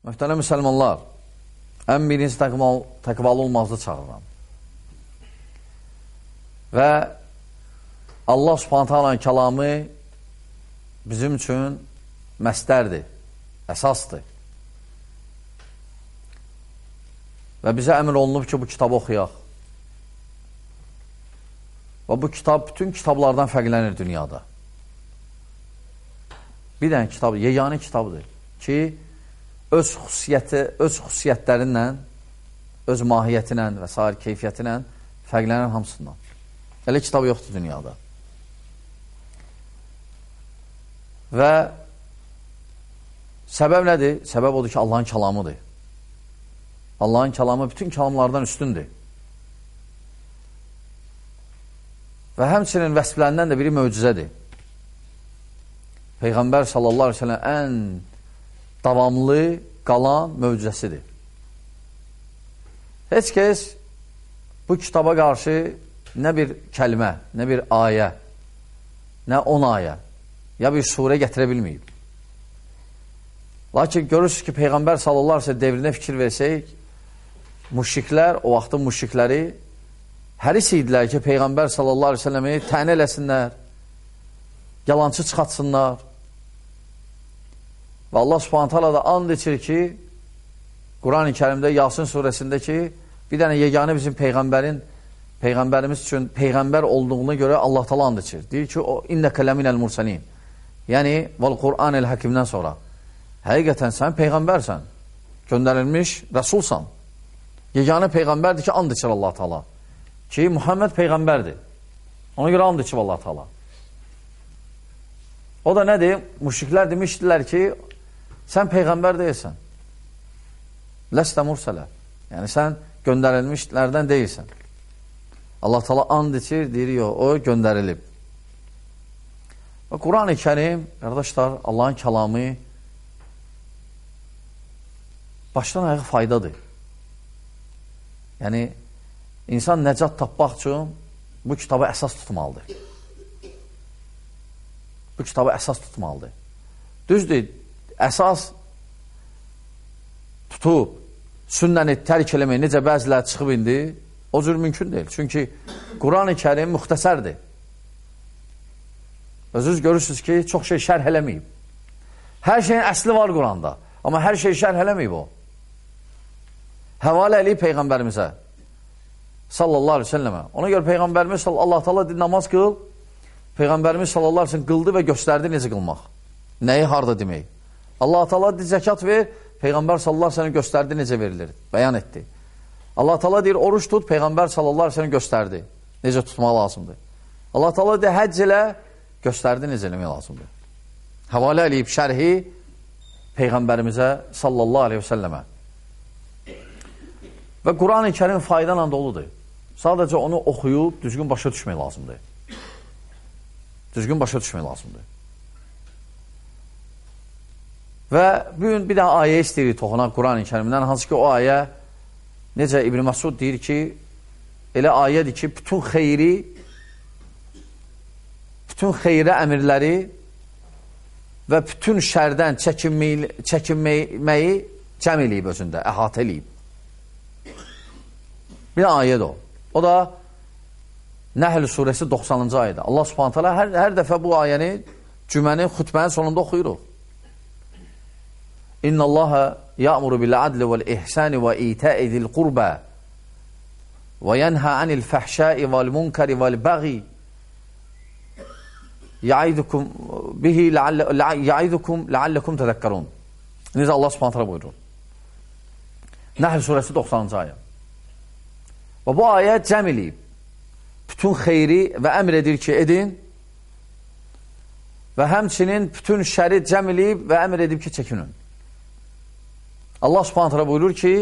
Möhtərəm müsəlmanlar, ən birinci təqvalı olmazdı çağıran. Və Allah subhanətə alan kəlamı bizim üçün məstərdir, əsasdır. Və bizə əmr olunub ki, bu kitabı oxuyaq. Və bu kitab bütün kitablardan fərqlənir dünyada. Bir dənə kitab, yeganə kitabdır ki, öz xüsusiyyəti, öz xüsusiyyətlərinlə, öz mahiyyətinə və s. keyfiyyətinə fərqlənən hamısından. Elə kitab yoxdur dünyada. Və səbəb nədir? Səbəb odur ki, Allahın kəlamıdır. Allahın kəlamı bütün kəlamlardan üstündür. Və həmçinin vəsflərindən də biri möcüzədir. Peyğəmbər sallallahu aleyhi ve sellem ən davamlı qalan mövcüzəsidir. Heç kəs bu kitaba qarşı nə bir kəlmə, nə bir ayə, nə on ayə, ya bir surə gətirə bilməyib. Lakin görürsünüz ki, Peyğəmbər sallallahu aleyhi devrinə fikir versək, müşriklər, o vaxtın müşrikləri həris idilər ki, Peyğəmbər sallallahu aleyhi ve selləmi təni eləsinlər, yalancı çıxatsınlar, Və Allah subhanət hala da and içir ki, Quran-ı kərimdə, Yasin surəsində ki, bir dənə yeganə bizim Peyğəmbərin, Peyğəmbərimiz üçün Peyğəmbər olduğuna görə Allah tala and içir. Deyir ki, o innəkə ləminəl mursalin. Yəni, val Quran-el həkimdən sonra. Həqiqətən sən Peyğəmbərsən, göndərilmiş rəsulsan. Yeganə Peyğəmbərdir ki, and içir Allah tala. Ki, Muhammed Peyğəmbərdir. Ona görə and içir Allah tala. O da nədir? Müşriklər demişdilər ki, Sən Peyğəmbər deyilsən. Ləstə mursələ. Yəni, sən göndərilmişlərdən deyilsən. Allah tala and içir, deyir, yox, o göndərilib. Və Quran-ı kərim, qardaşlar, Allahın kəlamı başdan ayağı faydadır. Yəni, insan nəcat tapmaq üçün bu kitabı əsas tutmalıdır. Bu kitabı əsas tutmalıdır. Düzdür, əsas tutub sünnəni tərk eləmək necə bəzilər çıxıb indi, o cür mümkün deyil. Çünki Quran-ı kərim müxtəsərdir. Özünüz görürsünüz ki, çox şey şərh eləməyib. Hər şeyin əsli var Quranda, amma hər şey şərh eləməyib o. Həvalə eləyib Peyğəmbərimizə, sallallahu aleyhi ve səlləmə. Ona görə Peyğəmbərimiz, Allah-u Teala namaz qıl, Peyğəmbərimiz sallallahu aleyhi ve səlləm qıldı və göstərdi necə qılmaq. Nəyi, harada demək. Allah Taala deyir zəkat ver, Peyğəmbər sallallahu əleyhi göstərdi necə verilir, bəyan etdi. Allah Taala deyir oruç tut, Peyğəmbər sallallahu əleyhi göstərdi necə tutmaq lazımdır. Allah Taala deyir həcc elə, göstərdi necə eləmək lazımdır. Həvalə eləyib şərhi Peyğəmbərimizə sallallahu əleyhi və səlləmə. Və Quran-ı Kərim fayda ilə doludur. Sadəcə onu oxuyub düzgün başa düşmək lazımdır. Düzgün başa düşmək lazımdır. Və bugün bir dənə ayə istəyirik toxunaq Quran-ı kərimdən, hansı ki o ayə necə İbn Məsud deyir ki, elə ayədir ki, bütün xeyri bütün xeyrə əmirləri və bütün şərdən çəkinməyi, çəkinməyi cəm eləyib özündə, əhatə eləyib. Bir ayədir o. O da Nəhl surəsi 90-cı ayədə. Allah subhanət hələ hər, hər dəfə bu ayəni cüməni xütbənin sonunda oxuyuruq. İnna Allaha ya'muru bil adli vel ihsani ve ita'i zil qurba ve yenha anil fahşai vel munkari vel baghi ya'idukum bihi ya'idukum la'allakum tezekkerun. Necə Allah Subhanahu taala buyurur. Nəhl surəsi 90-cı ayə. Və bu ayə cəm eləyib. Bütün xeyri və əmr edir ki, edin və həmçinin bütün şəri cəm eləyib və əmr edib ki, çəkinin. Allah subhanətələ buyurur ki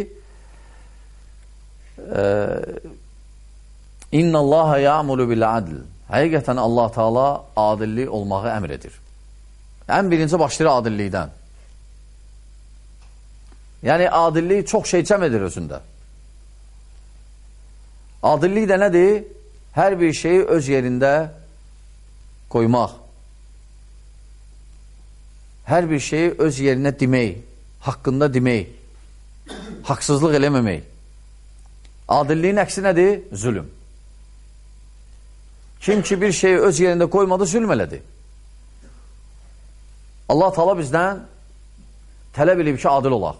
İnna Allaha ya'mulu bil adl. Həqiqətən Allah Taala adillik olmağı əmr edir. Ən birinci başlayır adillikdən. Yəni adillik çox şey cəm edir özündə. Adillik də nədir? Hər bir şeyi öz yerində qoymaq. Hər bir şeyi öz yerinə demək. Haqqında demək, haqsızlıq eləməmək. Adilliyin əksi nədir? Zülüm. Kim ki bir şeyi öz yerində qoymadı, zülm elədi. Allah Taala bizdən tələb edib ki, adil olaq.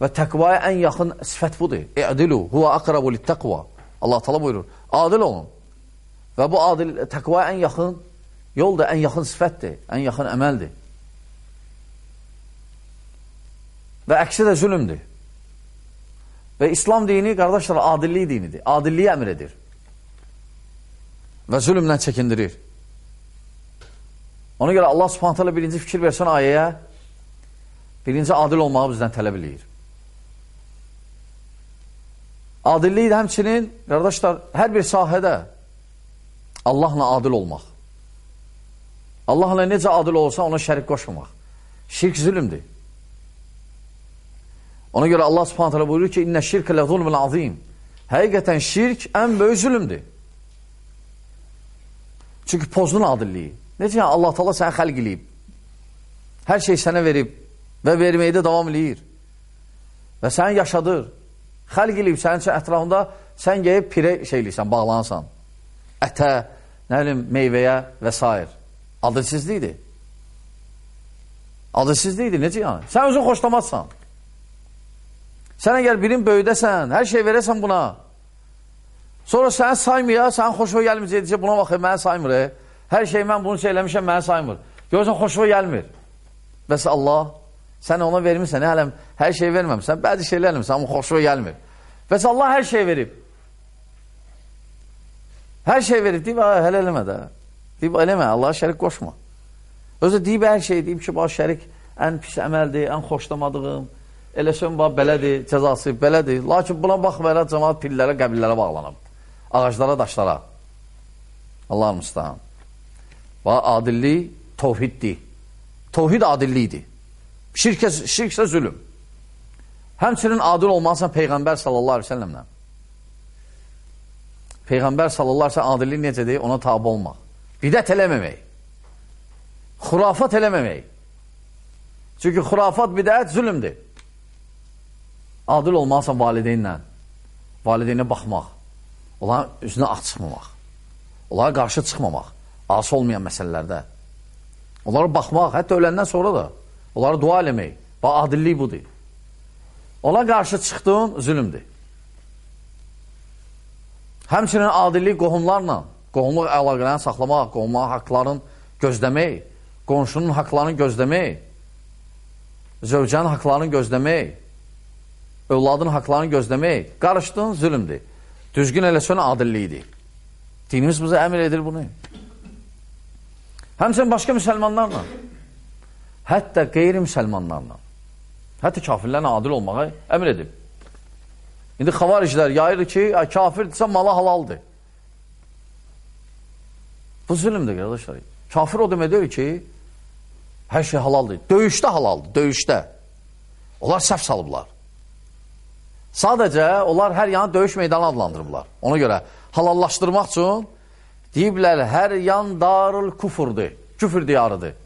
Və təqvaya ən yaxın sifət budur. İ'dilu huwa aqrabu lit-taqva. Allah Taala buyurur: Adil olun. Və bu adil təqvaya ən yaxın yol da ən yaxın sifətdir, ən yaxın əməldir. Və əksi də zülmdür. Və İslam dini, qardaşlar, adillik dinidir. Adilliyi əmr edir. Və zülmlə çəkindirir. Ona görə Allah subhanət hələ birinci fikir versən ayəyə, birinci adil olmağı bizdən tələb eləyir. Adillik də həmçinin, qardaşlar, hər bir sahədə Allahla adil olmaq. Allahla necə adil olsa ona şərik qoşmamaq. Şirk zülümdür. Ona görə Allah subhanət hələ buyurur ki, İnnə şirkə lə zulmün azim. Həqiqətən şirk ən böyük zülümdür. Çünki pozdun adilliyi. Necə yəni Allah Taala səni xəlq eləyib? Hər şey sənə verib və verməkdə davam eləyir. Və səni yaşadır. Xəlq eləyib sənin üçün ətrafında sən gəlib pirə şey eləyirsən, bağlansan. Ətə, nə bilim, meyvəyə və s. Adilsizlikdir. Adilsizlikdir, necə yəni? Sən özün xoşlamazsan. Sən əgər birin böyüdəsən, hər şey verəsən buna. Sonra səni saymaya, sənin xoşuna gəlməyəcək, buna baxır, mənə saymır. E? Hər şey mən bunu söyləmişəm, mənə saymır. Görürsən, xoşuna gəlmir. Bəs Allah, sən ona vermirsən, hələm, hər şey verməmsən, bəzi şeylər eləmirsən, amma xoşuna gəlmir. Bəs Allah hər şey verib. Hər şey verib, deyib, hələ eləmə də. Deyib, eləmə, Allaha şərik qoşma. Özü deyib, hər şey deyib ki, bax, şərik ən pis əməldir, ən xoşlamadığım, eləsən, bax, belədir, cəzası belədir. Lakin buna baxmayaraq, cəmat pillərə, qəbillərə bağlanıb. Ağaclara, daşlara. Allah müstəhan. Və adillik tovhiddir. Tovhid adillikdir. Şirk, şirk isə zülüm. Həmçinin adil olmalısan Peyğəmbər sallallahu aleyhi ve sellemlə. Peyğəmbər sallallahu aleyhi ve sellem adillik necədir? Ona tabi olmaq. Bidət eləməmək. Xurafat eləməmək. Çünki xurafat bidət zülümdür. Adil olmalısan valideynlə. Valideynə baxmaq. Onların üzünə aç çıxmamaq. Onlara qarşı çıxmamaq asi olmayan məsələlərdə. Onlara baxmaq, hətta öləndən sonra da onlara dua eləmək. Bax, adillik budur. Ona qarşı çıxdığın zülümdür. Həmçinin adillik qohumlarla, qohumluq əlaqələrini saxlamaq, qohumluq haqların gözləmək, qonşunun haqlarını gözləmək, zövcənin haqlarını gözləmək, övladın haqlarını gözləmək, qarışdığın zülümdür. Düzgün eləsən adillikdir. Dinimiz bizə əmr edir bunu. Həmçinin başqa müsəlmanlarla, hətta qeyri-müsəlmanlarla, hətta kafirlərlə adil olmağa əmr edib. İndi xavariclər yayır ki, kafirdirsə malı halaldır. Bu zülümdür, qardaşlar. Kafir o demək deyil ki, hər şey halaldır. Döyüşdə halaldır, döyüşdə. Onlar səhv salıblar. Sadəcə onlar hər yanı döyüş meydanı adlandırıblar. Ona görə halallaşdırmaq üçün Deyiblər, hər yan darul kufurdur, küfür diyarıdır.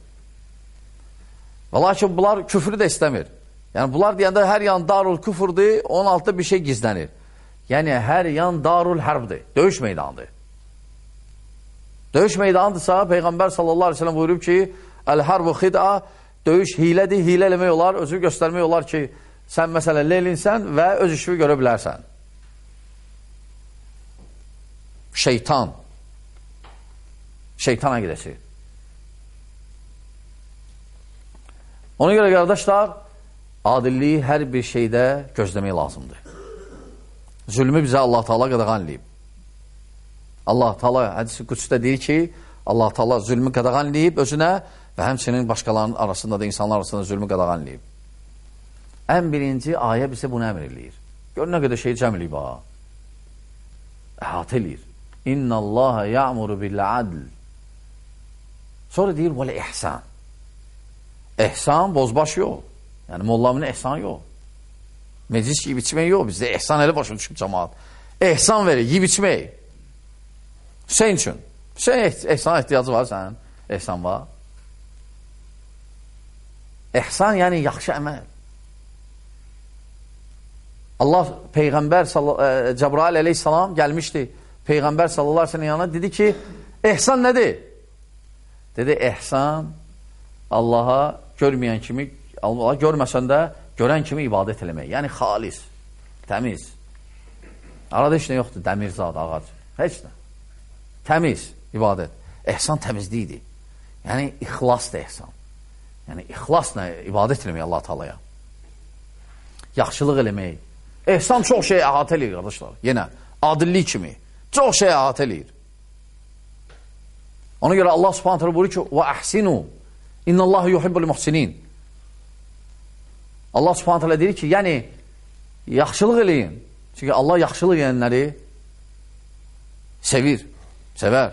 Və lakin bunlar küfrü də istəmir. Yəni, bunlar deyəndə hər yan darul küfurdur, onun altında bir şey gizlənir. Yəni, hər yan darul hərbdir, döyüş meydanıdır. Döyüş meydanıdırsa, Peyğəmbər sallallahu aleyhi ve sellem buyurub ki, Əl-Harbu xid'a, döyüş hilədir, hilə eləmək olar, özü göstərmək olar ki, sən məsələn lelinsən və öz işini görə bilərsən. Şeytan, şeytana gedəcək. Ona görə qardaşlar, adilliyi hər bir şeydə gözləmək lazımdır. Zülmü bizə Allah Taala qadağan eləyib. Allah Taala hədisi qüdsdə deyir ki, Allah Taala zülmü qadağan eləyib özünə və həmçinin başqalarının arasında da insanlar arasında zülmü qadağan eləyib. Ən birinci ayə bizə bunu əmr eləyir. Gör nə qədər şey cəm eləyib ha. Əhatə eləyir. İnna Allaha ya'muru bil adl Sonra deyir, vələ ihsan. İhsan bozbaş yox. Yəni, mollamın ihsan yox. Meclis yiyib içmək yox. Bizdə ihsan elə başa düşüb cəmaat. İhsan verir, yiyib içmək. Hüseyin üçün. Hüseyin ihsana ehtiyacı var sənin. İhsan var. ehsan yəni yaxşı əməl. Allah Peyğəmbər e, Cəbrail əleyhissalam gəlmişdi. Peyğəmbər sallallahu əleyhi və səlləm yanına dedi ki, ehsan nədir? Dedi, ehsan Allaha görməyən kimi, Allah görməsən də görən kimi ibadət eləmək. Yəni xalis, təmiz. Arada heç nə yoxdur, dəmir zad, ağac. Heç nə. Təmiz ibadət. Ehsan təmizlikdir. Yəni ixlasdır ehsan. Yəni ixlasla ibadət eləmək Allah Taalaya. Yaxşılıq eləmək. Ehsan çox şey əhatə eləyir qardaşlar. Yenə adillik kimi çox şey əhatə eləyir. Ona görə Allah Subhanahu taala buyurur ki: "Və ahsinu innallahu yuhibbul muhsinin." Allah Subhanahu taala deyir ki, yəni yaxşılıq eləyin. Çünki Allah yaxşılıq edənləri sevir, sevər.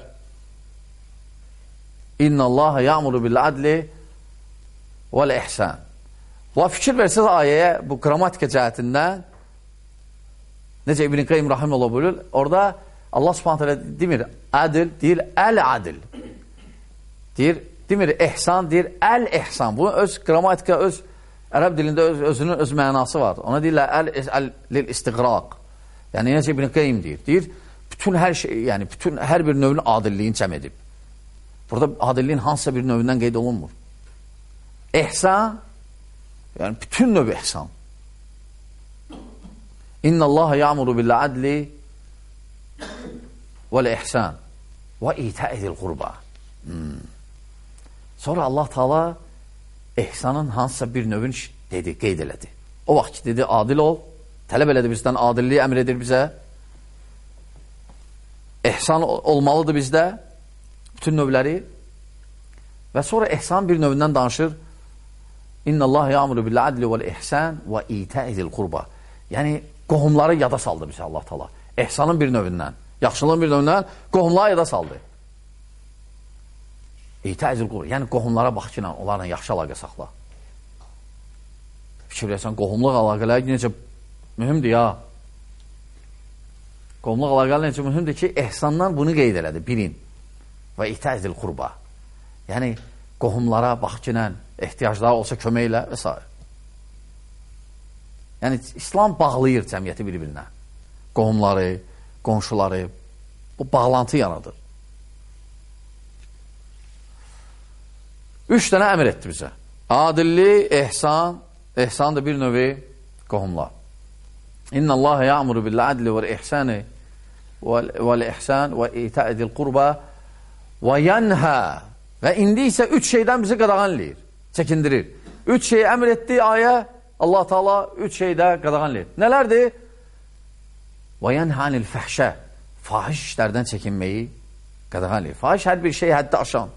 İnnallaha ya'muru bil adli vel ihsan. Və fikir versiniz ayəyə bu qrammatika cəhətindən necə İbn Qayyim rahimehullah buyurur, orada Allah Subhanahu taala demir adil, deyir əl-adil. Deyir, demir ehsan, deyir əl-ehsan. Bu öz qrammatika öz ərəb dilində öz, özünün öz mənası var. Ona deyirlər əl-istiqraq. Yəni necə İbn Qayyim deyir. Deyir bütün hər şey, yəni bütün hər bir növün adilliyini cəm edib. Burada adilliyin hansısa bir növündən qeyd olunmur. Ehsan, yəni bütün növ ehsan. İnna Allah ya'muru bil adli vel ihsan ve ita'il qurba. Hmm. Sonra Allah Taala ehsanın hansısa bir növün dedi, qeyd elədi. O vaxt ki dedi adil ol, tələb elədi bizdən adilliyi əmr edir bizə. Ehsan olmalıdır bizdə bütün növləri. Və sonra ehsan bir növündən danışır. İnnallah ya'muru bil adli vel ihsan ve ita'il qurba. Yəni qohumları yada saldı bizə Allah Taala. Ehsanın bir növündən, yaxşılığın bir növündən qohumları yada saldı. İta'il qurba. Yəni qohumlara bax ki, onlarla yaxşı əlaqə saxla. Fikirləsən qohumluq əlaqələri necə mühümdür ya. Qohumluq əlaqələri necə mühümdür ki, ehsandan bunu qeyd elədi, bilin. Və ita'il qurba. Yəni qohumlara bax ki, ehtiyacları olsa kömək elə və s. Yəni, İslam bağlayır cəmiyyəti bir-birinə. Qohumları, qonşuları, bu bağlantı yanadır. Üç dənə əmr etdi bizə. Adilli, ehsan, ehsan da bir növi qohumlar. İnna Allah ya'muru bil adli vel ihsani vel ihsan ve ita'dil qurba ve yanha və indi isə üç şeydən bizi qadağan eləyir, çəkindirir. Üç şeyi əmr etdiyi ayə Allah Taala üç şeydə qadağan eləyir. Nələrdir? Və yanhanil fəhşə fahiş işlərdən çəkinməyi qadağan eləyir. Fahiş hər bir şey həddi aşan.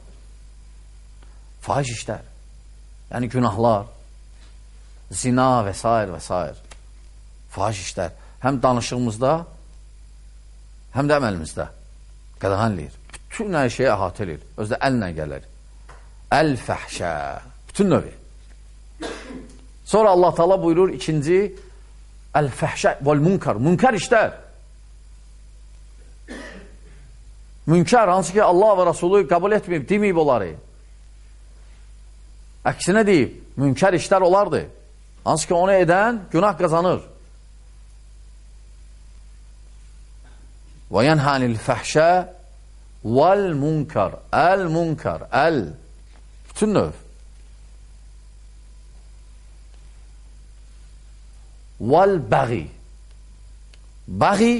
Fahiş işlər. Yəni günahlar, zina və s. və s. Fahiş işlər. Həm danışığımızda, həm də əməlimizdə qadağan eləyir. Bütün hər şeyi əhatə eləyir. Özdə əllə gəlir. Əl-fəhşə. Bütün növü. Sonra Allah Taala buyurur ikinci el-fəhşə vel-munkar. Munkar işlər. Münkar hansı ki Allah və Rasulü qəbul etməyib, deməyib onları. Əksinə deyib, münkar işlər olardı. Hansı ki onu edən günah qazanır. Və yənhanil fəhşə vəl-munkar. Əl-munkar. Əl. Bütün növ. Vel bəği. Bəği,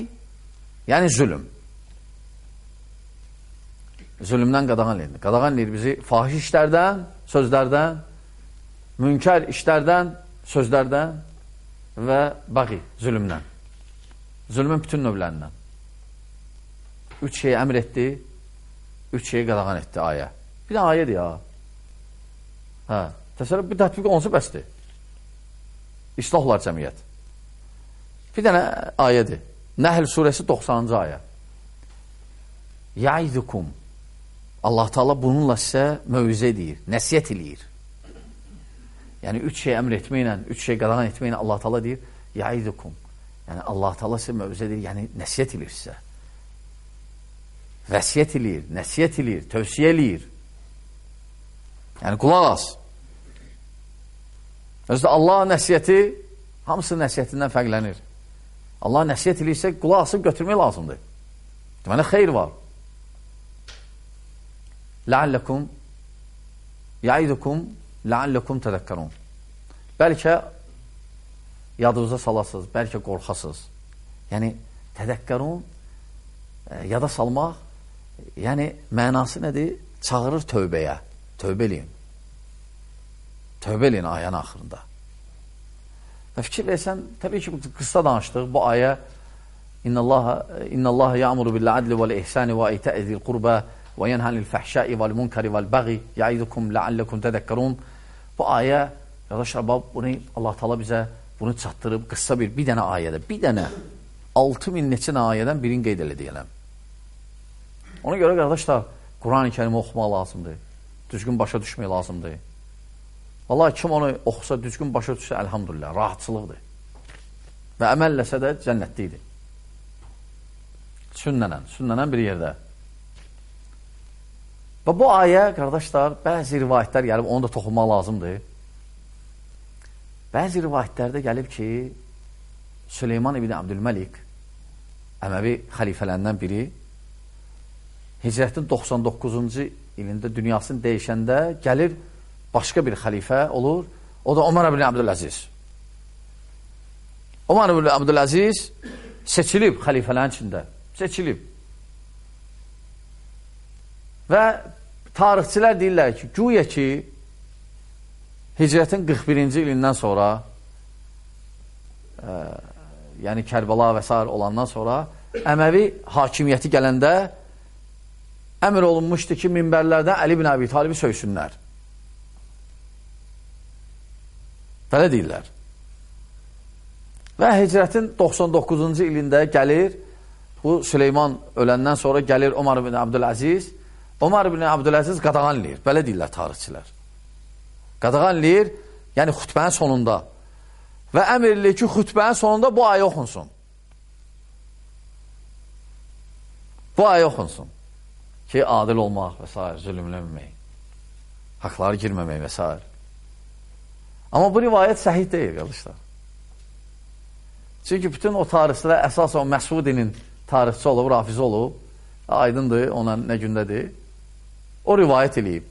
yəni zülüm. Zülümdən qadağan eləyir. Qadağan eləyir bizi fahiş işlərdən, sözlərdən, münkər işlərdən, sözlərdən və bəği, zülümdən. Zülmün bütün növlərindən. Üç şeyi əmr etdi, üç şeyi qadağan etdi ayə. Bir də ayədir ya. Hə, təsəvvür, bir tətbiq olunsa bəsdir. İslahlar cəmiyyət. Bir dənə ayədir. Nəhl surəsi 90-cı ayə. Yaidukum. Allah Taala bununla sizə mövizə edir, nəsihət eləyir. Yəni üç şey əmr etməklə, üç şey qadağan etməklə Allah Taala deyir, yaidukum. Yəni Allah Taala sizə mövizə edir, yəni nəsihət eləyir sizə. Vəsiyyət eləyir, nəsihət eləyir, tövsiyə eləyir. Yəni qulaq as. Özdə Allah nəsiyyəti hamısı nəsiyyətindən fərqlənir. Allah nəsiyyət eləyirsə, qulaq asıb götürmək lazımdır. Deməli, xeyr var. Ləalləkum yaidukum ləalləkum tədəkkərun. Bəlkə yadınıza salasınız, bəlkə qorxasınız. Yəni, tədəkkərun e, yada salmaq, yəni mənası nədir? Çağırır tövbəyə. Tövbə eləyin. Tövbə eləyin ayənin axırında. Və fikir versən, təbii ki, qısa danışdıq. Bu ayə İnnallaha ya'muru bil adli vel ihsani ve ita'i zil qurba və yenhanil fəhşai vəl munkari vəl bəği yaidukum la'allakum tədəkkarun. Bu ayə, qardaşlar, bunu Allah Taala bizə bunu çatdırıb qısa bir bir dənə ayədə, bir dənə 6000 neçə ayədən birini qeyd elədi deyiləm. Ona görə qardaşlar, Quran-ı Kərimi oxumaq lazımdır. Düzgün başa düşmək lazımdır. Vallahi kim onu oxusa, düzgün başa düşsə, əlhamdülillah, rahatçılıqdır. Və əməlləsə də cənnətlidir. Sünnənən, sünnənən bir yerdə. Və bu ayə, qardaşlar, bəzi rivayətlər gəlib, onu da toxunmaq lazımdır. Bəzi rivayətlərdə gəlib ki, Süleyman ibn Abdülməlik, Əməvi xəlifələrindən biri, Hicrətin 99-cu ilində dünyasını dəyişəndə gəlir başqa bir xəlifə olur, o da Omar ibn Abdüləziz. Omar ibn Abdüləziz seçilib xəlifələrin içində, seçilib. Və tarixçilər deyirlər ki, güya ki, Hicrətin 41-ci ilindən sonra ə, yəni Kərbəla və s. olandan sonra Əməvi hakimiyyəti gələndə əmr olunmuşdu ki, minbərlərdən Əli bin Əbi Talibi söysünlər. Belə deyirlər. Və hicrətin 99-cu ilində gəlir, bu Süleyman öləndən sonra gəlir Omar ibn Abdüləziz, Omar ibn Abdüləziz qadağanlayır, belə deyirlər tarixçilər. Qadağanlayır, yəni xütbənin sonunda. Və əmr edilir ki, xütbənin sonunda bu ayə oxunsun. Bu ayə oxunsun. Ki, adil olmaq və s. zülümləməmək, haqları girməmək və s. Amma bu rivayət səhih deyil, qardaşlar. Çünki bütün o tarixçilər əsasən o Məsudinin tarixçi olub, rafizi olub, aydındır, ona nə gündədir. O rivayət eləyib.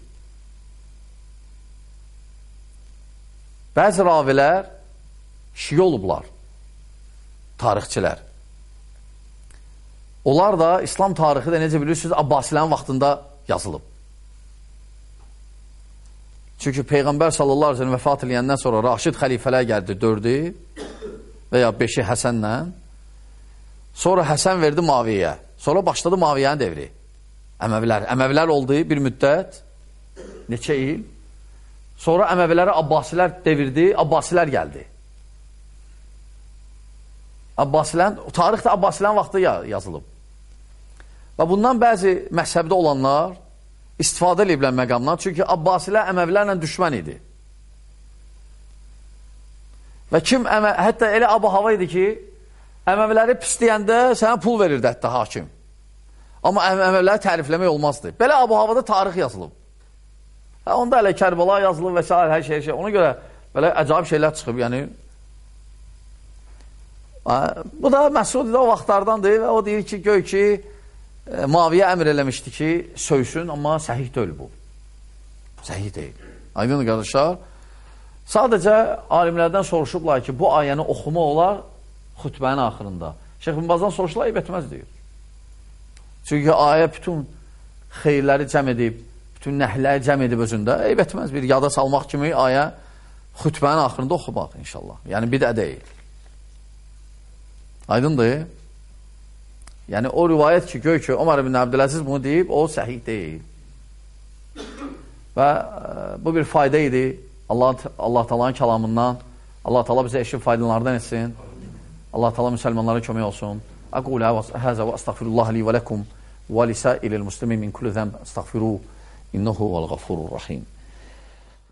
Bəzi ravilər şiə olublar, tarixçilər. Onlar da İslam tarixi də necə bilirsiniz, Abbasilərin vaxtında yazılıb. Çünki Peyğəmbər sallallahu aleyhi sellem vəfat eləyəndən sonra Raşid xəlifələr gəldi, dördü və ya beşi Həsənlə. Sonra Həsən verdi Maviyə. Sonra başladı Maviyyənin devri. Əməvilər. Əməvilər oldu bir müddət, neçə il. Sonra Əməviləri Abbasilər devirdi, Abbasilər gəldi. Abbasilərin, tarixdə Abbasilərin vaxtı yazılıb. Və bundan bəzi məhzəbdə olanlar istifadə ediblər məqamdan. Çünki Abbasilər Əməvilərlə düşmən idi. Və kim, əmə, hətta elə abu hava idi ki, Əməviləri pisləyəndə sənə pul verirdi hətta hakim. Amma Əməviləri tərifləmək olmazdı. Belə abu havada tarix yazılıb. Hə, onda hələ Kərbala yazılıb və s. hər şey, şey. Ona görə belə əcaib şeylər çıxıb. Yəni, hə, bu da Məsud o vaxtlardandır və o deyir ki, göy ki, Maviyə əmr eləmişdi ki, söysün, amma səhih deyil bu. Səhih deyil. Aydın qardaşlar. Sadəcə alimlərdən soruşublar ki, bu ayəni oxuma olar xütbənin axırında. Şeyx Binbazdan soruşurlar, eyb etməz deyir. Çünki ayə bütün xeyirləri cəm edib, bütün nəhləri cəm edib özündə, eyb etməz bir yada salmaq kimi ayə xütbənin axırında oxumaq inşallah. Yəni bir də deyil. Aydındır. Yəni o rivayət ki, göy ki, Omar ibn Abdüləziz bunu deyib, o səhih deyil. Və ə, e, bu bir fayda idi Allah Allah Taala'nın kəlamından. Allah Taala bizə eşib faydalardan etsin. Allah Taala müsəlmanlara kömək olsun. Aqulu həzə və əstəğfirullah li və lakum və lisailil muslimin min kulli zənb əstəğfiruhu innehu vel gafurur rahim.